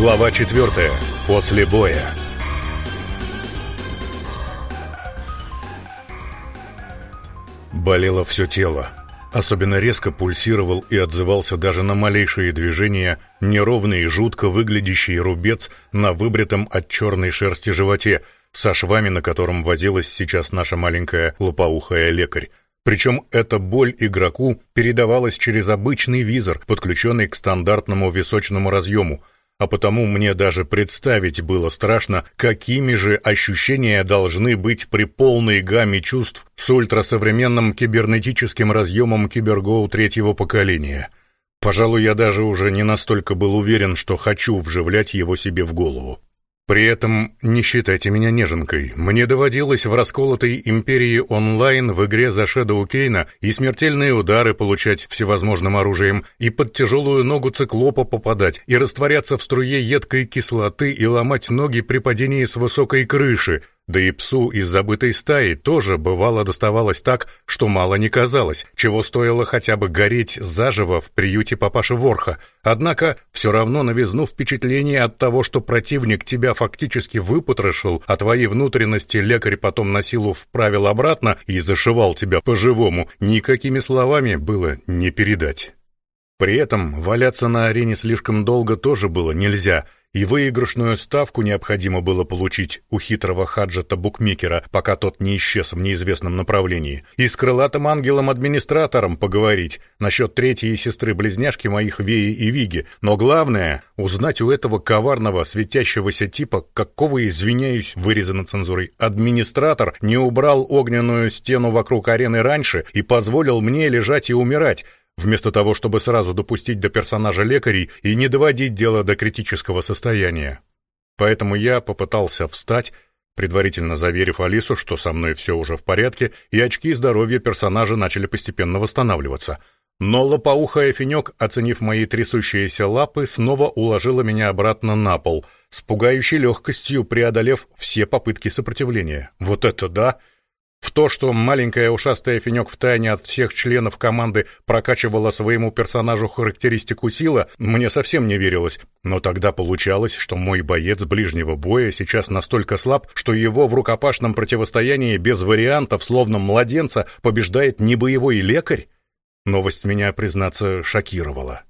Глава 4. После боя. Болело все тело. Особенно резко пульсировал и отзывался даже на малейшие движения неровный и жутко выглядящий рубец на выбритом от черной шерсти животе, со швами, на котором возилась сейчас наша маленькая лопоухая лекарь. Причем эта боль игроку передавалась через обычный визор, подключенный к стандартному височному разъему, а потому мне даже представить было страшно, какими же ощущения должны быть при полной гамме чувств с ультрасовременным кибернетическим разъемом Кибергоу третьего поколения. Пожалуй, я даже уже не настолько был уверен, что хочу вживлять его себе в голову. При этом не считайте меня неженкой. Мне доводилось в расколотой империи онлайн в игре за Shadow Кейна и смертельные удары получать всевозможным оружием, и под тяжелую ногу циклопа попадать, и растворяться в струе едкой кислоты и ломать ноги при падении с высокой крыши, да и псу из забытой стаи тоже бывало доставалось так, что мало не казалось, чего стоило хотя бы гореть заживо в приюте папаши Ворха. Однако все равно новизну впечатление от того, что противник тебя фактически выпотрошил, а твои внутренности лекарь потом на силу вправил обратно и зашивал тебя по-живому, никакими словами было не передать. При этом валяться на арене слишком долго тоже было нельзя — и выигрышную ставку необходимо было получить у хитрого хаджета-букмекера, пока тот не исчез в неизвестном направлении, и с крылатым ангелом-администратором поговорить насчет третьей сестры-близняшки моих Веи и Виги, но главное — узнать у этого коварного, светящегося типа, какого, извиняюсь, вырезано цензурой, администратор не убрал огненную стену вокруг арены раньше и позволил мне лежать и умирать, вместо того, чтобы сразу допустить до персонажа лекарей и не доводить дело до критического состояния. Поэтому я попытался встать, предварительно заверив Алису, что со мной все уже в порядке, и очки здоровья персонажа начали постепенно восстанавливаться. Но лопоухая финек, оценив мои трясущиеся лапы, снова уложила меня обратно на пол, с пугающей легкостью преодолев все попытки сопротивления. Вот это да! В то, что маленькая ушастая финек втайне от всех членов команды прокачивала своему персонажу характеристику сила, мне совсем не верилось. Но тогда получалось, что мой боец ближнего боя сейчас настолько слаб, что его в рукопашном противостоянии без вариантов, словно младенца, побеждает не боевой лекарь? Новость меня, признаться, шокировала.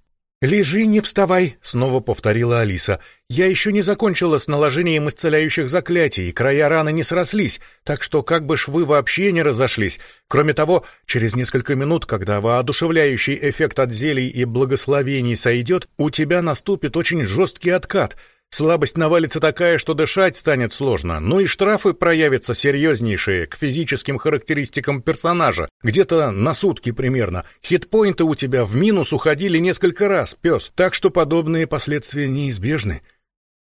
«Лежи, не вставай», — снова повторила Алиса. «Я еще не закончила с наложением исцеляющих заклятий, края раны не срослись, так что как бы швы вообще не разошлись. Кроме того, через несколько минут, когда воодушевляющий эффект от зелий и благословений сойдет, у тебя наступит очень жесткий откат, Слабость навалится такая, что дышать станет сложно, ну и штрафы проявятся серьезнейшие к физическим характеристикам персонажа, где-то на сутки примерно. Хитпоинты у тебя в минус уходили несколько раз, пес, так что подобные последствия неизбежны.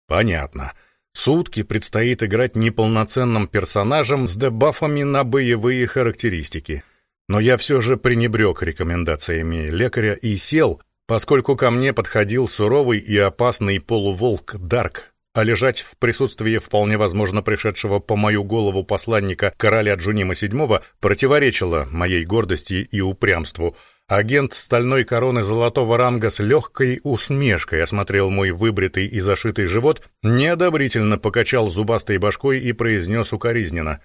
Понятно. Сутки предстоит играть неполноценным персонажем с дебафами на боевые характеристики. Но я все же пренебрег рекомендациями лекаря и сел, поскольку ко мне подходил суровый и опасный полуволк Дарк, а лежать в присутствии вполне возможно пришедшего по мою голову посланника короля Джунима VII противоречило моей гордости и упрямству. Агент стальной короны золотого ранга с легкой усмешкой осмотрел мой выбритый и зашитый живот, неодобрительно покачал зубастой башкой и произнес укоризненно.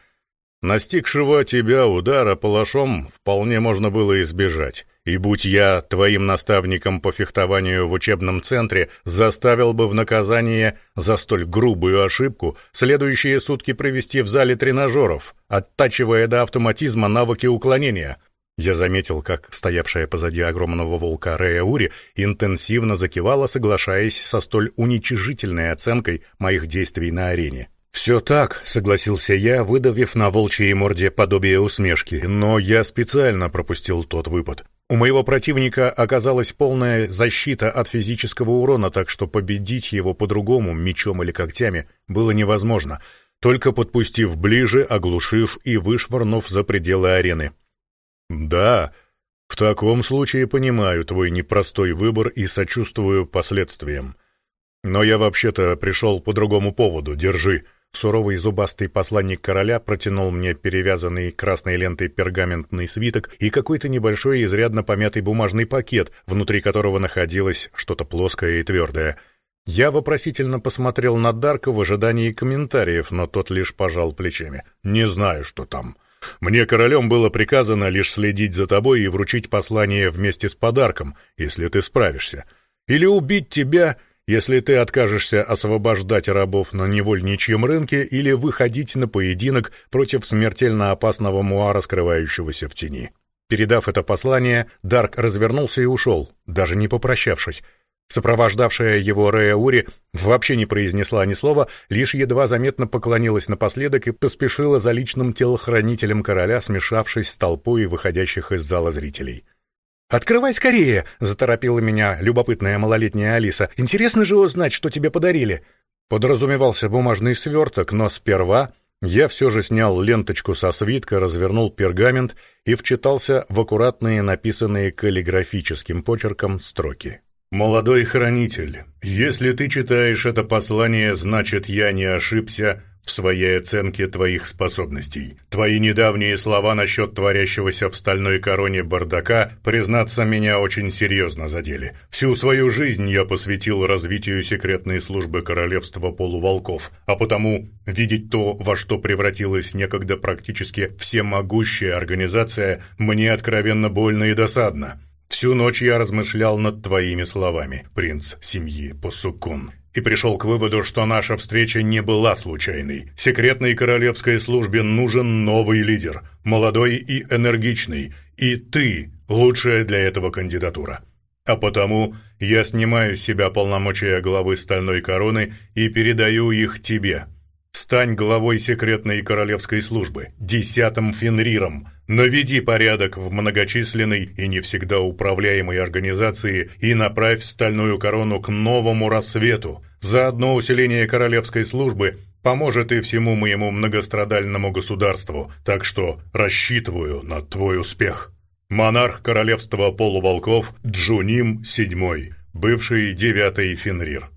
«Настигшего тебя удара палашом вполне можно было избежать». И будь я твоим наставником по фехтованию в учебном центре, заставил бы в наказание за столь грубую ошибку следующие сутки провести в зале тренажеров, оттачивая до автоматизма навыки уклонения. Я заметил, как стоявшая позади огромного волка Рея Ури интенсивно закивала, соглашаясь со столь уничижительной оценкой моих действий на арене. «Все так», — согласился я, выдавив на волчьей морде подобие усмешки, но я специально пропустил тот выпад. У моего противника оказалась полная защита от физического урона, так что победить его по-другому, мечом или когтями, было невозможно, только подпустив ближе, оглушив и вышвырнув за пределы арены. «Да, в таком случае понимаю твой непростой выбор и сочувствую последствиям. Но я вообще-то пришел по другому поводу, держи». Суровый зубастый посланник короля протянул мне перевязанный красной лентой пергаментный свиток и какой-то небольшой изрядно помятый бумажный пакет, внутри которого находилось что-то плоское и твердое. Я вопросительно посмотрел на Дарка в ожидании комментариев, но тот лишь пожал плечами. «Не знаю, что там. Мне королем было приказано лишь следить за тобой и вручить послание вместе с подарком, если ты справишься. Или убить тебя, если ты откажешься освобождать рабов на невольничьем рынке или выходить на поединок против смертельно опасного муара, скрывающегося в тени». Передав это послание, Дарк развернулся и ушел, даже не попрощавшись. Сопровождавшая его Рея Ури вообще не произнесла ни слова, лишь едва заметно поклонилась напоследок и поспешила за личным телохранителем короля, смешавшись с толпой выходящих из зала зрителей. «Открывай скорее!» — заторопила меня любопытная малолетняя Алиса. «Интересно же узнать, что тебе подарили!» Подразумевался бумажный сверток, но сперва я все же снял ленточку со свитка, развернул пергамент и вчитался в аккуратные, написанные каллиграфическим почерком строки. «Молодой хранитель, если ты читаешь это послание, значит, я не ошибся в своей оценке твоих способностей. Твои недавние слова насчет творящегося в стальной короне бардака, признаться, меня очень серьезно задели. Всю свою жизнь я посвятил развитию секретной службы королевства полуволков, а потому видеть то, во что превратилась некогда практически всемогущая организация, мне откровенно больно и досадно». Всю ночь я размышлял над твоими словами, принц семьи Посукун, и пришел к выводу, что наша встреча не была случайной. Секретной королевской службе нужен новый лидер, молодой и энергичный, и ты – лучшая для этого кандидатура. А потому я снимаю с себя полномочия главы Стальной Короны и передаю их тебе – Стань главой секретной королевской службы, десятым фенриром. Наведи порядок в многочисленной и не всегда управляемой организации и направь стальную корону к новому рассвету. Заодно усиление королевской службы поможет и всему моему многострадальному государству, так что рассчитываю на твой успех. Монарх королевства полуволков Джуним VII, бывший девятый Фенрир.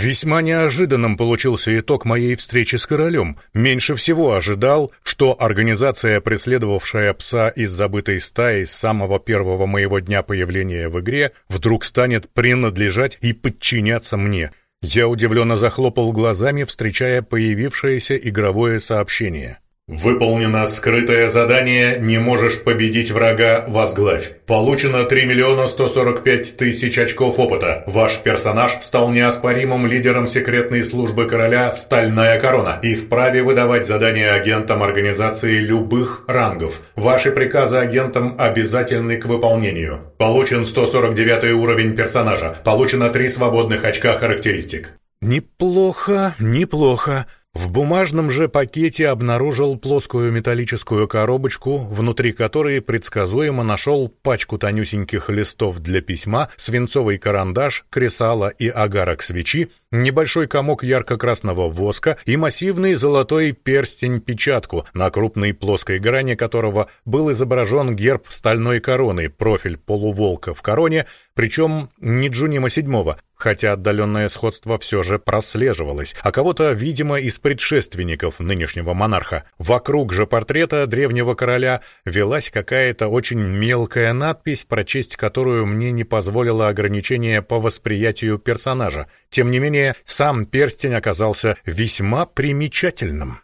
Весьма неожиданным получился итог моей встречи с королем. Меньше всего ожидал, что организация, преследовавшая пса из забытой стаи с самого первого моего дня появления в игре, вдруг станет принадлежать и подчиняться мне. Я удивленно захлопал глазами, встречая появившееся игровое сообщение. Выполнено скрытое задание «Не можешь победить врага, возглавь». Получено 3 миллиона 145 тысяч очков опыта. Ваш персонаж стал неоспоримым лидером секретной службы короля «Стальная корона» и вправе выдавать задания агентам организации любых рангов. Ваши приказы агентам обязательны к выполнению. Получен 149 уровень персонажа. Получено 3 свободных очка характеристик. «Неплохо, неплохо», в бумажном же пакете обнаружил плоскую металлическую коробочку, внутри которой предсказуемо нашел пачку тонюсеньких листов для письма, свинцовый карандаш, кресало и агарок свечи, небольшой комок ярко-красного воска и массивный золотой перстень-печатку, на крупной плоской грани которого был изображен герб стальной короны, профиль полуволка в короне, причем не Джунима седьмого, хотя отдаленное сходство все же прослеживалось, а кого-то, видимо, из предшественников нынешнего монарха. Вокруг же портрета древнего короля велась какая-то очень мелкая надпись, прочесть которую мне не позволило ограничение по восприятию персонажа. Тем не менее, сам перстень оказался весьма примечательным.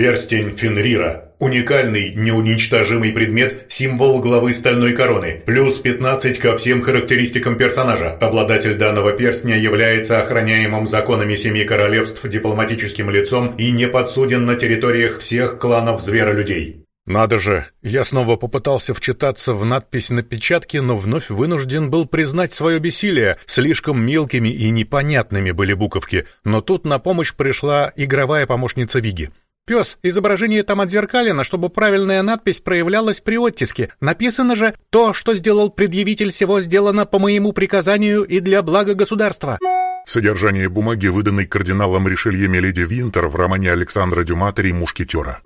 Перстень Фенрира. Уникальный, неуничтожимый предмет, символ главы Стальной Короны. Плюс 15 ко всем характеристикам персонажа. Обладатель данного перстня является охраняемым законами Семи Королевств дипломатическим лицом и не подсуден на территориях всех кланов зверолюдей. Надо же, я снова попытался вчитаться в надпись на печатке, но вновь вынужден был признать свое бессилие. Слишком мелкими и непонятными были буковки. Но тут на помощь пришла игровая помощница Виги. Пес, изображение там отзеркалено, чтобы правильная надпись проявлялась при оттиске. Написано же «То, что сделал предъявитель всего, сделано по моему приказанию и для блага государства». Содержание бумаги, выданной кардиналом Ришелье Меледи Винтер в романе Александра Дюма «Три мушкетера».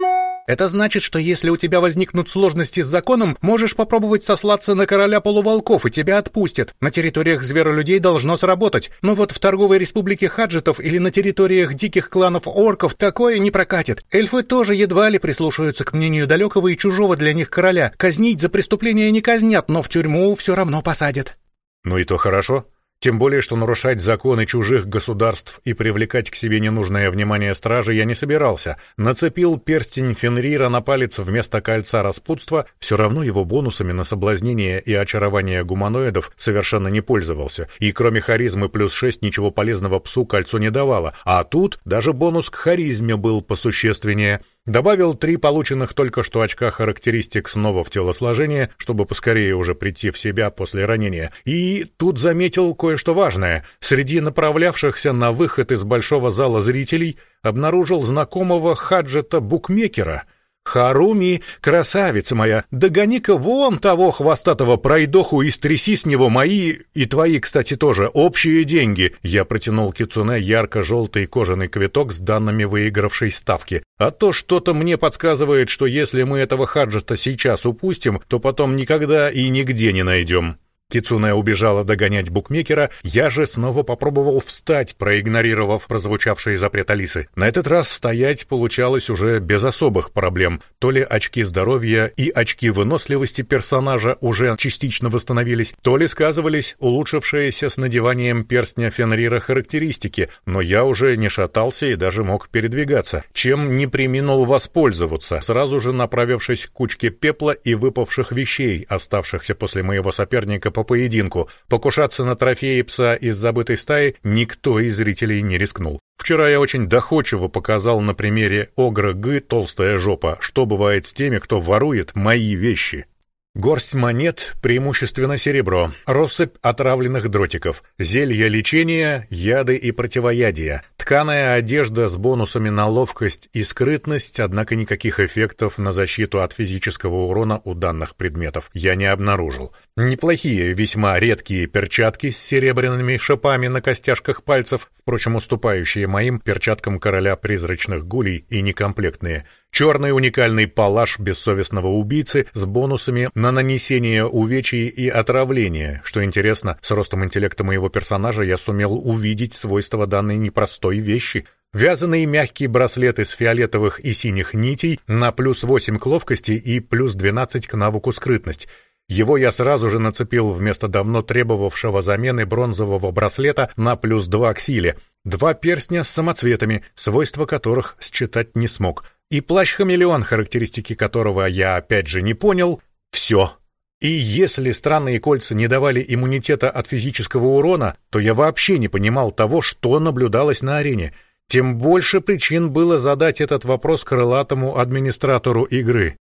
Это значит, что если у тебя возникнут сложности с законом, можешь попробовать сослаться на короля полуволков, и тебя отпустят. На территориях зверолюдей должно сработать. Но вот в торговой республике хаджитов или на территориях диких кланов орков такое не прокатит. Эльфы тоже едва ли прислушаются к мнению далекого и чужого для них короля. Казнить за преступление не казнят, но в тюрьму все равно посадят. Ну и то хорошо. Тем более, что нарушать законы чужих государств и привлекать к себе ненужное внимание стражи я не собирался. Нацепил перстень Фенрира на палец вместо кольца распутства, все равно его бонусами на соблазнение и очарование гуманоидов совершенно не пользовался. И кроме харизмы плюс 6 ничего полезного псу кольцо не давало. А тут даже бонус к харизме был посущественнее — Добавил три полученных только что очка характеристик снова в телосложение, чтобы поскорее уже прийти в себя после ранения. И тут заметил кое-что важное. Среди направлявшихся на выход из большого зала зрителей обнаружил знакомого Хаджета-букмекера — «Харуми, красавица моя, догони-ка вон того хвостатого пройдоху и стряси с него мои, и твои, кстати, тоже, общие деньги!» Я протянул Кицуне ярко-желтый кожаный квиток с данными выигравшей ставки. «А то что-то мне подсказывает, что если мы этого хаджета сейчас упустим, то потом никогда и нигде не найдем». Кицуне убежала догонять букмекера, я же снова попробовал встать, проигнорировав прозвучавший запрет Алисы. На этот раз стоять получалось уже без особых проблем. То ли очки здоровья и очки выносливости персонажа уже частично восстановились, то ли сказывались улучшившиеся с надеванием перстня Фенрира характеристики, но я уже не шатался и даже мог передвигаться, чем не приминул воспользоваться, сразу же направившись к кучке пепла и выпавших вещей, оставшихся после моего соперника по поединку. Покушаться на трофеи пса из забытой стаи никто из зрителей не рискнул. Вчера я очень доходчиво показал на примере Огра Гы «Толстая жопа», что бывает с теми, кто ворует мои вещи. Горсть монет, преимущественно серебро, россыпь отравленных дротиков, зелья лечения, яды и противоядия, тканая одежда с бонусами на ловкость и скрытность, однако никаких эффектов на защиту от физического урона у данных предметов я не обнаружил. Неплохие, весьма редкие перчатки с серебряными шипами на костяшках пальцев, впрочем, уступающие моим перчаткам короля призрачных гулей и некомплектные. Черный уникальный палаш бессовестного убийцы с бонусами на нанесение увечий и отравления. Что интересно, с ростом интеллекта моего персонажа я сумел увидеть свойства данной непростой вещи — Вязаные мягкие браслеты из фиолетовых и синих нитей на плюс 8 к ловкости и плюс 12 к навыку скрытность. Его я сразу же нацепил вместо давно требовавшего замены бронзового браслета на плюс два к силе. Два перстня с самоцветами, свойства которых считать не смог. И плащ-хамелеон, характеристики которого я опять же не понял. Все. И если странные кольца не давали иммунитета от физического урона, то я вообще не понимал того, что наблюдалось на арене. Тем больше причин было задать этот вопрос крылатому администратору игры.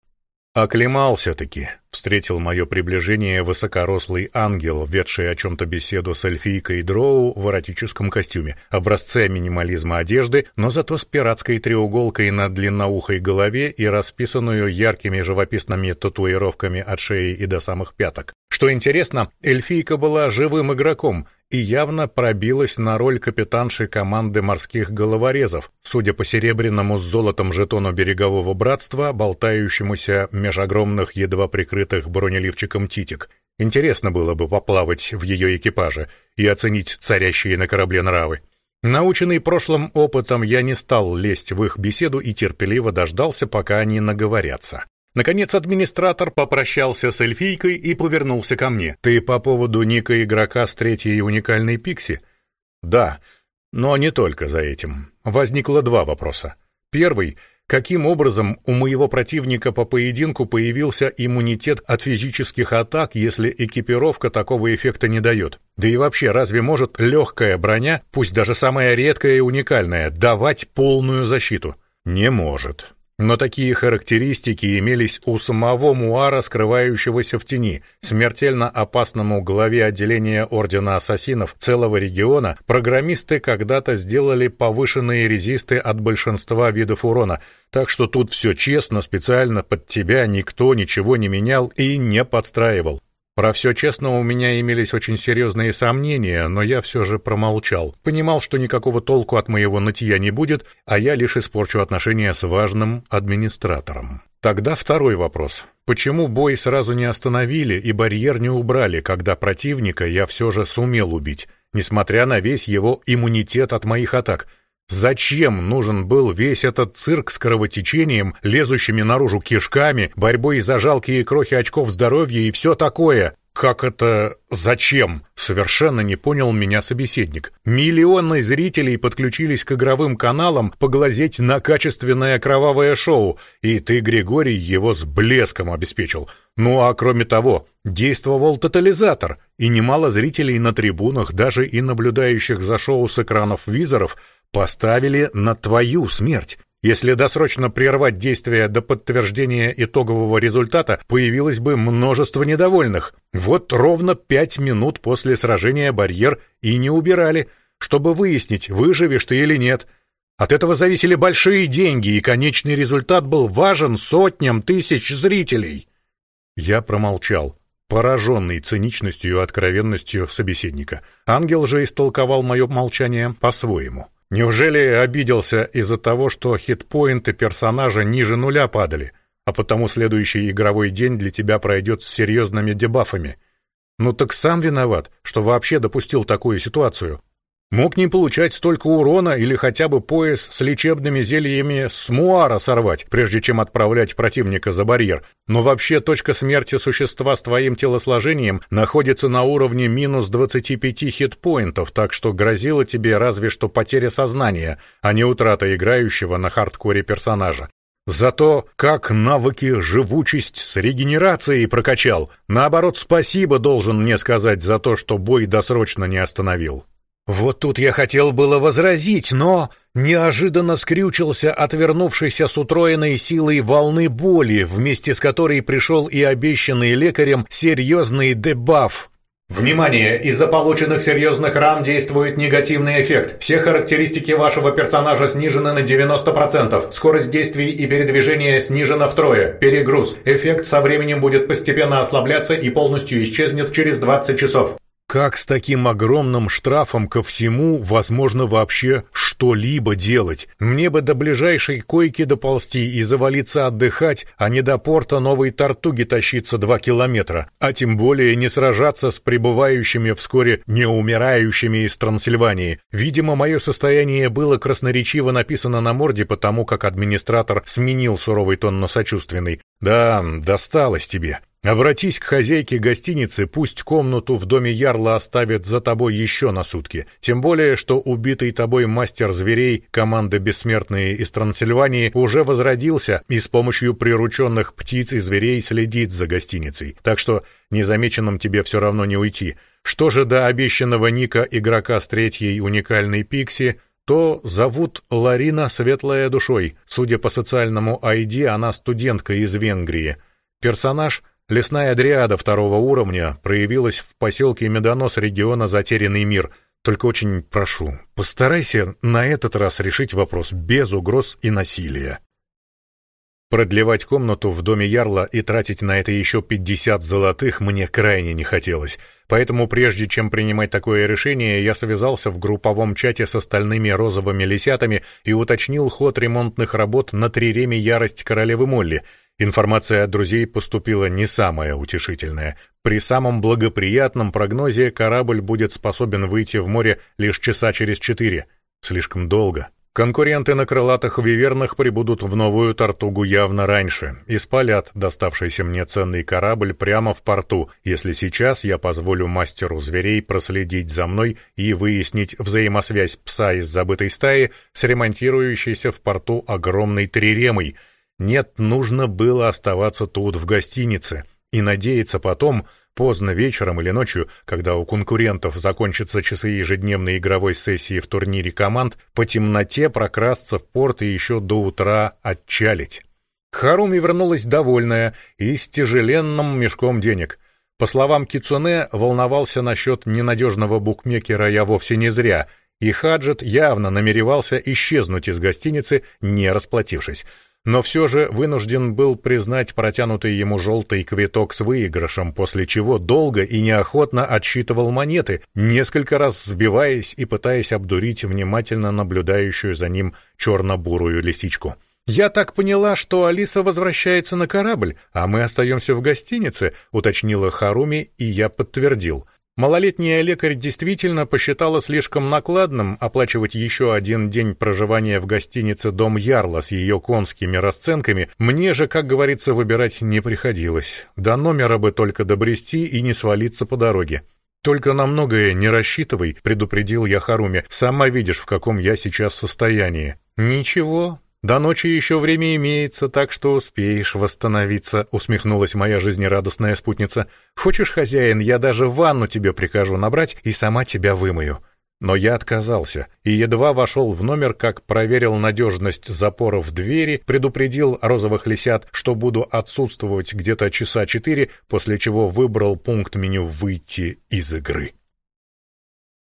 «Оклемался-таки», — встретил мое приближение высокорослый ангел, ведший о чем-то беседу с эльфийкой Дроу в эротическом костюме, образце минимализма одежды, но зато с пиратской треуголкой на длинноухой голове и расписанную яркими живописными татуировками от шеи и до самых пяток. Что интересно, эльфийка была живым игроком — и явно пробилась на роль капитанши команды морских головорезов, судя по серебряному с золотом жетону берегового братства, болтающемуся меж огромных едва прикрытых бронеливчиком титик. Интересно было бы поплавать в ее экипаже и оценить царящие на корабле нравы. Наученный прошлым опытом, я не стал лезть в их беседу и терпеливо дождался, пока они наговорятся. Наконец администратор попрощался с эльфийкой и повернулся ко мне. «Ты по поводу ника игрока с третьей уникальной пикси?» «Да, но не только за этим. Возникло два вопроса. Первый — каким образом у моего противника по поединку появился иммунитет от физических атак, если экипировка такого эффекта не дает? Да и вообще, разве может легкая броня, пусть даже самая редкая и уникальная, давать полную защиту? Не может. Но такие характеристики имелись у самого Муара, скрывающегося в тени. Смертельно опасному главе отделения Ордена Ассасинов целого региона программисты когда-то сделали повышенные резисты от большинства видов урона, так что тут все честно, специально под тебя никто ничего не менял и не подстраивал. Про все честно у меня имелись очень серьезные сомнения, но я все же промолчал. Понимал, что никакого толку от моего нытья не будет, а я лишь испорчу отношения с важным администратором. Тогда второй вопрос. Почему бой сразу не остановили и барьер не убрали, когда противника я все же сумел убить, несмотря на весь его иммунитет от моих атак? Зачем нужен был весь этот цирк с кровотечением, лезущими наружу кишками, борьбой за жалкие крохи очков здоровья и все такое? Как это «зачем?» — совершенно не понял меня собеседник. Миллионы зрителей подключились к игровым каналам поглазеть на качественное кровавое шоу, и ты, Григорий, его с блеском обеспечил. Ну а кроме того, действовал тотализатор, и немало зрителей на трибунах, даже и наблюдающих за шоу с экранов визоров, поставили на твою смерть. Если досрочно прервать действие до подтверждения итогового результата, появилось бы множество недовольных. Вот ровно пять минут после сражения барьер и не убирали, чтобы выяснить, выживешь ты или нет. От этого зависели большие деньги, и конечный результат был важен сотням тысяч зрителей. Я промолчал, пораженный циничностью и откровенностью собеседника. Ангел же истолковал мое молчание по-своему. Неужели обиделся из-за того, что хитпоинты персонажа ниже нуля падали, а потому следующий игровой день для тебя пройдет с серьезными дебафами? Ну так сам виноват, что вообще допустил такую ситуацию. Мог не получать столько урона или хотя бы пояс с лечебными зельями с муара сорвать, прежде чем отправлять противника за барьер. Но вообще точка смерти существа с твоим телосложением находится на уровне минус 25 хитпоинтов, так что грозила тебе разве что потеря сознания, а не утрата играющего на хардкоре персонажа. Зато как навыки живучесть с регенерацией прокачал. Наоборот, спасибо должен мне сказать за то, что бой досрочно не остановил. Вот тут я хотел было возразить, но неожиданно скрючился отвернувшийся с утроенной силой волны боли, вместе с которой пришел и обещанный лекарем серьезный дебаф. Внимание! Из-за полученных серьезных ран действует негативный эффект. Все характеристики вашего персонажа снижены на 90%. Скорость действий и передвижения снижена втрое. Перегруз. Эффект со временем будет постепенно ослабляться и полностью исчезнет через 20 часов. Как с таким огромным штрафом ко всему возможно вообще что-либо делать? Мне бы до ближайшей койки доползти и завалиться отдыхать, а не до порта Новой Тартуги тащиться два километра, а тем более не сражаться с прибывающими вскоре неумирающими из Трансильвании. Видимо, мое состояние было красноречиво написано на морде, потому как администратор сменил суровый тон на сочувственный. «Да, досталось тебе. Обратись к хозяйке гостиницы, пусть комнату в доме Ярла оставит за тобой еще на сутки. Тем более, что убитый тобой мастер зверей команды «Бессмертные» из Трансильвании уже возродился и с помощью прирученных птиц и зверей следит за гостиницей. Так что незамеченным тебе все равно не уйти. Что же до обещанного ника игрока с третьей уникальной Пикси, то зовут Ларина Светлая Душой. Судя по социальному ID, она студентка из Венгрии. Персонаж — Лесная дриада второго уровня проявилась в поселке Медонос региона «Затерянный мир». Только очень прошу, постарайся на этот раз решить вопрос без угроз и насилия. Продлевать комнату в доме Ярла и тратить на это еще 50 золотых мне крайне не хотелось. Поэтому прежде чем принимать такое решение, я связался в групповом чате с остальными розовыми лисятами и уточнил ход ремонтных работ на триреме «Ярость королевы Молли», Информация от друзей поступила не самая утешительная. При самом благоприятном прогнозе корабль будет способен выйти в море лишь часа через четыре. Слишком долго. Конкуренты на крылатых вивернах прибудут в новую Тартугу явно раньше и спалят доставшийся мне ценный корабль прямо в порту, если сейчас я позволю мастеру зверей проследить за мной и выяснить взаимосвязь пса из забытой стаи с ремонтирующейся в порту огромной триремой — нет, нужно было оставаться тут, в гостинице, и надеяться потом, поздно вечером или ночью, когда у конкурентов закончатся часы ежедневной игровой сессии в турнире команд, по темноте прокрасться в порт и еще до утра отчалить. Харуми вернулась довольная и с тяжеленным мешком денег. По словам Кицуне, волновался насчет ненадежного букмекера я вовсе не зря, и Хаджет явно намеревался исчезнуть из гостиницы, не расплатившись но все же вынужден был признать протянутый ему желтый квиток с выигрышем, после чего долго и неохотно отсчитывал монеты, несколько раз сбиваясь и пытаясь обдурить внимательно наблюдающую за ним черно-бурую лисичку. «Я так поняла, что Алиса возвращается на корабль, а мы остаемся в гостинице», — уточнила Харуми, и я подтвердил. Малолетняя лекарь действительно посчитала слишком накладным оплачивать еще один день проживания в гостинице «Дом Ярла» с ее конскими расценками. Мне же, как говорится, выбирать не приходилось. До номера бы только добрести и не свалиться по дороге. «Только на многое не рассчитывай», — предупредил я Харуми. «Сама видишь, в каком я сейчас состоянии». «Ничего, до ночи еще время имеется, так что успеешь восстановиться», — усмехнулась моя жизнерадостная спутница. «Хочешь, хозяин, я даже ванну тебе прикажу набрать и сама тебя вымою». Но я отказался и едва вошел в номер, как проверил надежность запоров двери, предупредил розовых лисят, что буду отсутствовать где-то часа четыре, после чего выбрал пункт меню «Выйти из игры».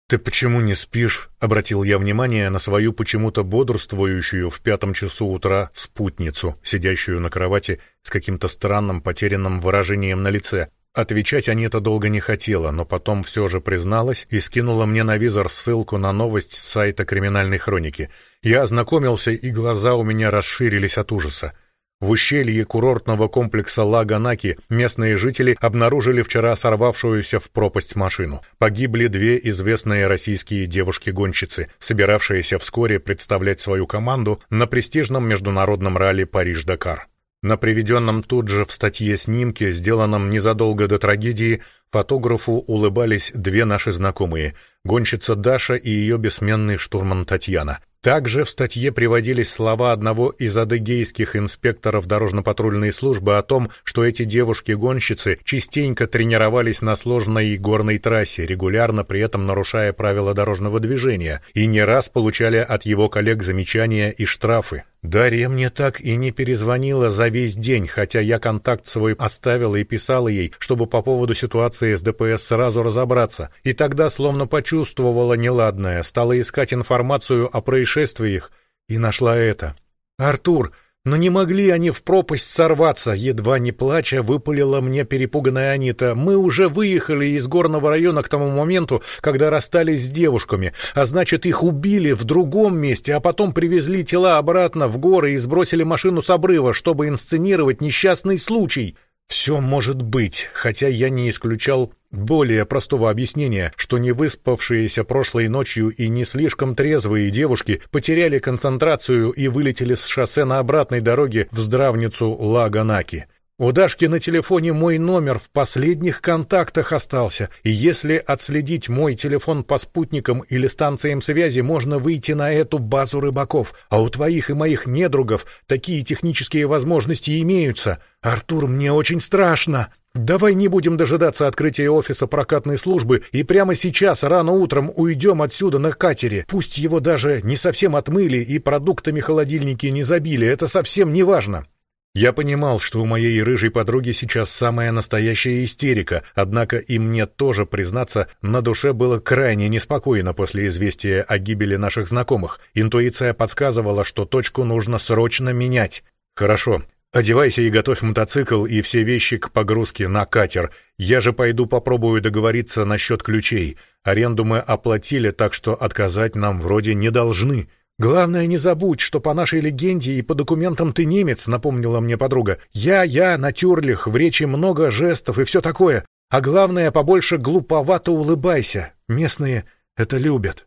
«Ты почему не спишь?» — обратил я внимание на свою почему-то бодрствующую в пятом часу утра спутницу, сидящую на кровати с каким-то странным потерянным выражением на лице. Отвечать Анита долго не хотела, но потом все же призналась и скинула мне на визор ссылку на новость с сайта криминальной хроники. Я ознакомился, и глаза у меня расширились от ужаса. В ущелье курортного комплекса Лаганаки местные жители обнаружили вчера сорвавшуюся в пропасть машину. Погибли две известные российские девушки-гонщицы, собиравшиеся вскоре представлять свою команду на престижном международном ралли Париж-Дакар. На приведенном тут же в статье снимке, сделанном незадолго до трагедии, фотографу улыбались две наши знакомые — гонщица Даша и ее бессменный штурман Татьяна — также в статье приводились слова одного из адыгейских инспекторов дорожно-патрульной службы о том, что эти девушки-гонщицы частенько тренировались на сложной горной трассе, регулярно при этом нарушая правила дорожного движения, и не раз получали от его коллег замечания и штрафы. Дарья мне так и не перезвонила за весь день, хотя я контакт свой оставила и писала ей, чтобы по поводу ситуации с ДПС сразу разобраться. И тогда словно почувствовала неладное, стала искать информацию о происшествиях и нашла это. «Артур, но не могли они в пропасть сорваться, едва не плача, выпалила мне перепуганная Анита. Мы уже выехали из горного района к тому моменту, когда расстались с девушками, а значит, их убили в другом месте, а потом привезли тела обратно в горы и сбросили машину с обрыва, чтобы инсценировать несчастный случай. Все может быть, хотя я не исключал более простого объяснения, что не выспавшиеся прошлой ночью и не слишком трезвые девушки потеряли концентрацию и вылетели с шоссе на обратной дороге в здравницу Лаганаки. У Дашки на телефоне мой номер в последних контактах остался, и если отследить мой телефон по спутникам или станциям связи, можно выйти на эту базу рыбаков, а у твоих и моих недругов такие технические возможности имеются. Артур, мне очень страшно. Давай не будем дожидаться открытия офиса прокатной службы и прямо сейчас, рано утром, уйдем отсюда на катере. Пусть его даже не совсем отмыли и продуктами холодильники не забили, это совсем не важно. Я понимал, что у моей рыжей подруги сейчас самая настоящая истерика, однако и мне тоже, признаться, на душе было крайне неспокойно после известия о гибели наших знакомых. Интуиция подсказывала, что точку нужно срочно менять. «Хорошо, одевайся и готовь мотоцикл и все вещи к погрузке на катер. Я же пойду попробую договориться насчет ключей. Аренду мы оплатили, так что отказать нам вроде не должны». «Главное, не забудь, что по нашей легенде и по документам ты немец», — напомнила мне подруга. «Я, я, натюрлих, в речи много жестов и все такое. А главное, побольше глуповато улыбайся. Местные это любят».